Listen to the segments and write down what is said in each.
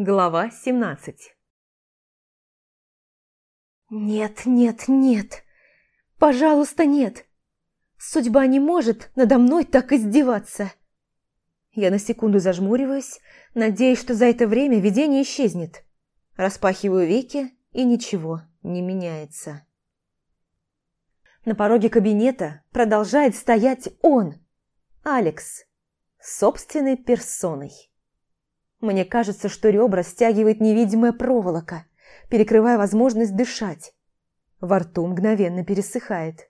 Глава 17 «Нет, нет, нет! Пожалуйста, нет! Судьба не может надо мной так издеваться!» Я на секунду зажмуриваюсь, надеясь, что за это время видение исчезнет. Распахиваю веки, и ничего не меняется. На пороге кабинета продолжает стоять он, Алекс, собственной персоной. Мне кажется, что ребра стягивает невидимая проволока, перекрывая возможность дышать. Во рту мгновенно пересыхает.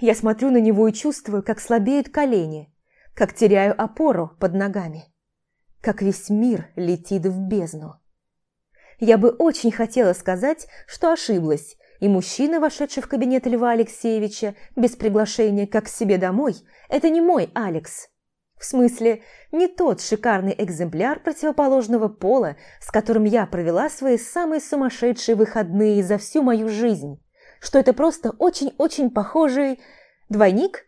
Я смотрю на него и чувствую, как слабеют колени, как теряю опору под ногами, как весь мир летит в бездну. Я бы очень хотела сказать, что ошиблась, и мужчина, вошедший в кабинет Льва Алексеевича без приглашения как к себе домой, это не мой Алекс. В смысле, не тот шикарный экземпляр противоположного пола, с которым я провела свои самые сумасшедшие выходные за всю мою жизнь, что это просто очень-очень похожий двойник,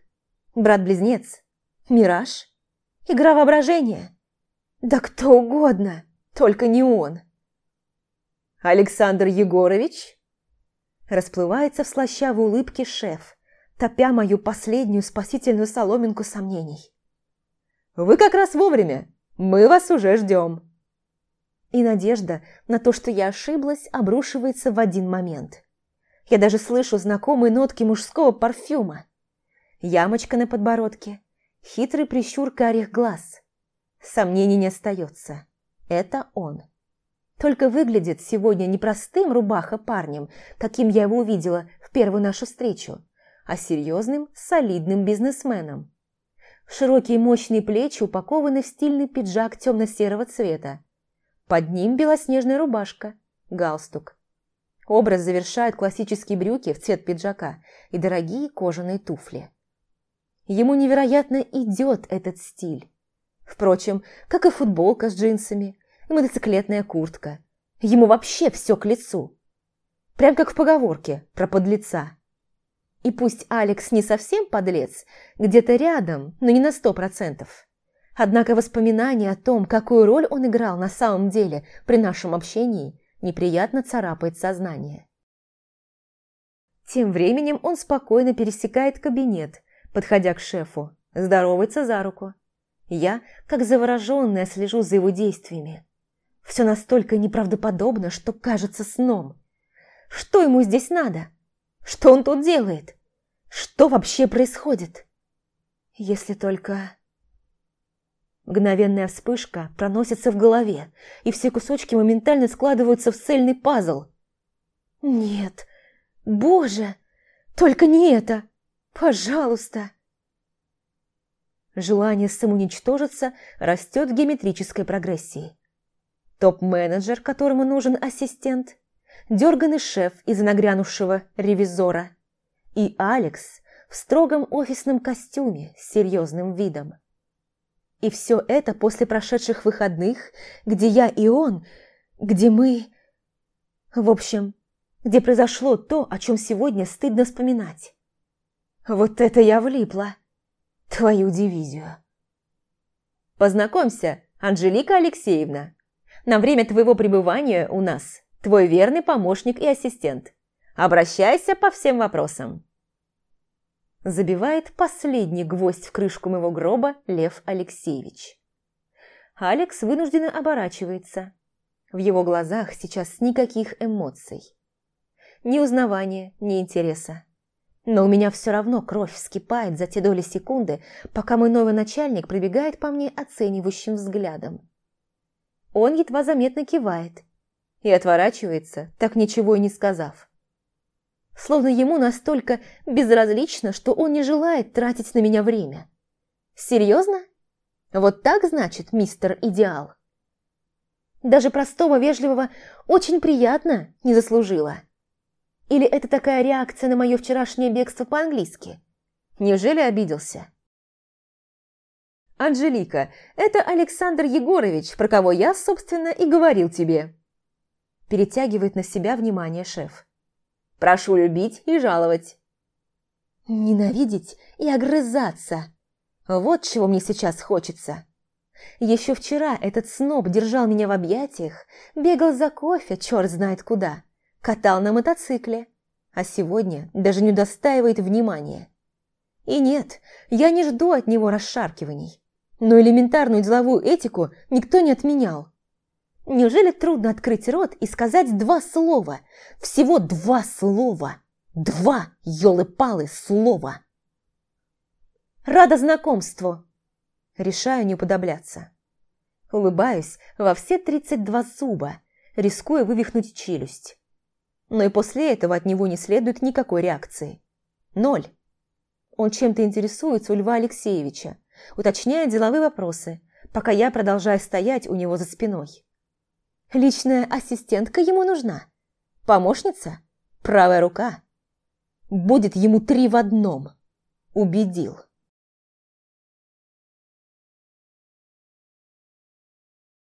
брат-близнец, мираж, игра воображения. Да кто угодно, только не он. «Александр Егорович?» Расплывается в слащавой улыбке шеф, топя мою последнюю спасительную соломинку сомнений. «Вы как раз вовремя. Мы вас уже ждем». И надежда на то, что я ошиблась, обрушивается в один момент. Я даже слышу знакомые нотки мужского парфюма. Ямочка на подбородке, хитрый прищур карих глаз. Сомнений не остается. Это он. Только выглядит сегодня не простым рубаха парнем, каким я его увидела в первую нашу встречу, а серьезным, солидным бизнесменом. Широкие мощные плечи упакованы в стильный пиджак темно-серого цвета. Под ним белоснежная рубашка, галстук. Образ завершает классические брюки в цвет пиджака и дорогие кожаные туфли. Ему невероятно идет этот стиль. Впрочем, как и футболка с джинсами, и мотоциклетная куртка. Ему вообще все к лицу. Прям как в поговорке про подлеца. И пусть Алекс не совсем подлец, где-то рядом, но не на сто процентов. Однако воспоминание о том, какую роль он играл на самом деле при нашем общении, неприятно царапает сознание. Тем временем он спокойно пересекает кабинет, подходя к шефу, здоровается за руку. Я, как завороженная, слежу за его действиями. Все настолько неправдоподобно, что кажется сном. Что ему здесь надо? Что он тут делает? Что вообще происходит? Если только... Мгновенная вспышка проносится в голове, и все кусочки моментально складываются в цельный пазл. Нет, боже, только не это! Пожалуйста! Желание самоуничтожиться растет в геометрической прогрессии топ-менеджер, которому нужен ассистент, дерганный шеф из нагрянувшего ревизора и Алекс в строгом офисном костюме с серьезным видом. И все это после прошедших выходных, где я и он, где мы... В общем, где произошло то, о чем сегодня стыдно вспоминать. Вот это я влипла. Твою дивизию. Познакомься, Анжелика Алексеевна. На время твоего пребывания у нас твой верный помощник и ассистент. Обращайся по всем вопросам. Забивает последний гвоздь в крышку моего гроба Лев Алексеевич. Алекс вынужденно оборачивается. В его глазах сейчас никаких эмоций. Ни узнавания, ни интереса. Но у меня все равно кровь вскипает за те доли секунды, пока мой новый начальник пробегает по мне оценивающим взглядом. Он едва заметно кивает и отворачивается, так ничего и не сказав. Словно ему настолько безразлично, что он не желает тратить на меня время. Серьезно? Вот так, значит, мистер Идеал? Даже простого вежливого «очень приятно» не заслужила. Или это такая реакция на мое вчерашнее бегство по-английски? Неужели обиделся? «Анжелика, это Александр Егорович, про кого я, собственно, и говорил тебе». Перетягивает на себя внимание шеф. «Прошу любить и жаловать». «Ненавидеть и огрызаться. Вот чего мне сейчас хочется. Еще вчера этот сноб держал меня в объятиях, бегал за кофе, черт знает куда, катал на мотоцикле, а сегодня даже не удостаивает внимания. И нет, я не жду от него расшаркиваний, но элементарную деловую этику никто не отменял. Неужели трудно открыть рот и сказать два слова? Всего два слова. Два, елы-палы, слова. Рада знакомству. Решаю не уподобляться. Улыбаюсь во все тридцать два зуба, рискуя вывихнуть челюсть. Но и после этого от него не следует никакой реакции. Ноль. Он чем-то интересуется у Льва Алексеевича, уточняет деловые вопросы, пока я продолжаю стоять у него за спиной. Личная ассистентка ему нужна. Помощница? Правая рука. Будет ему три в одном. Убедил.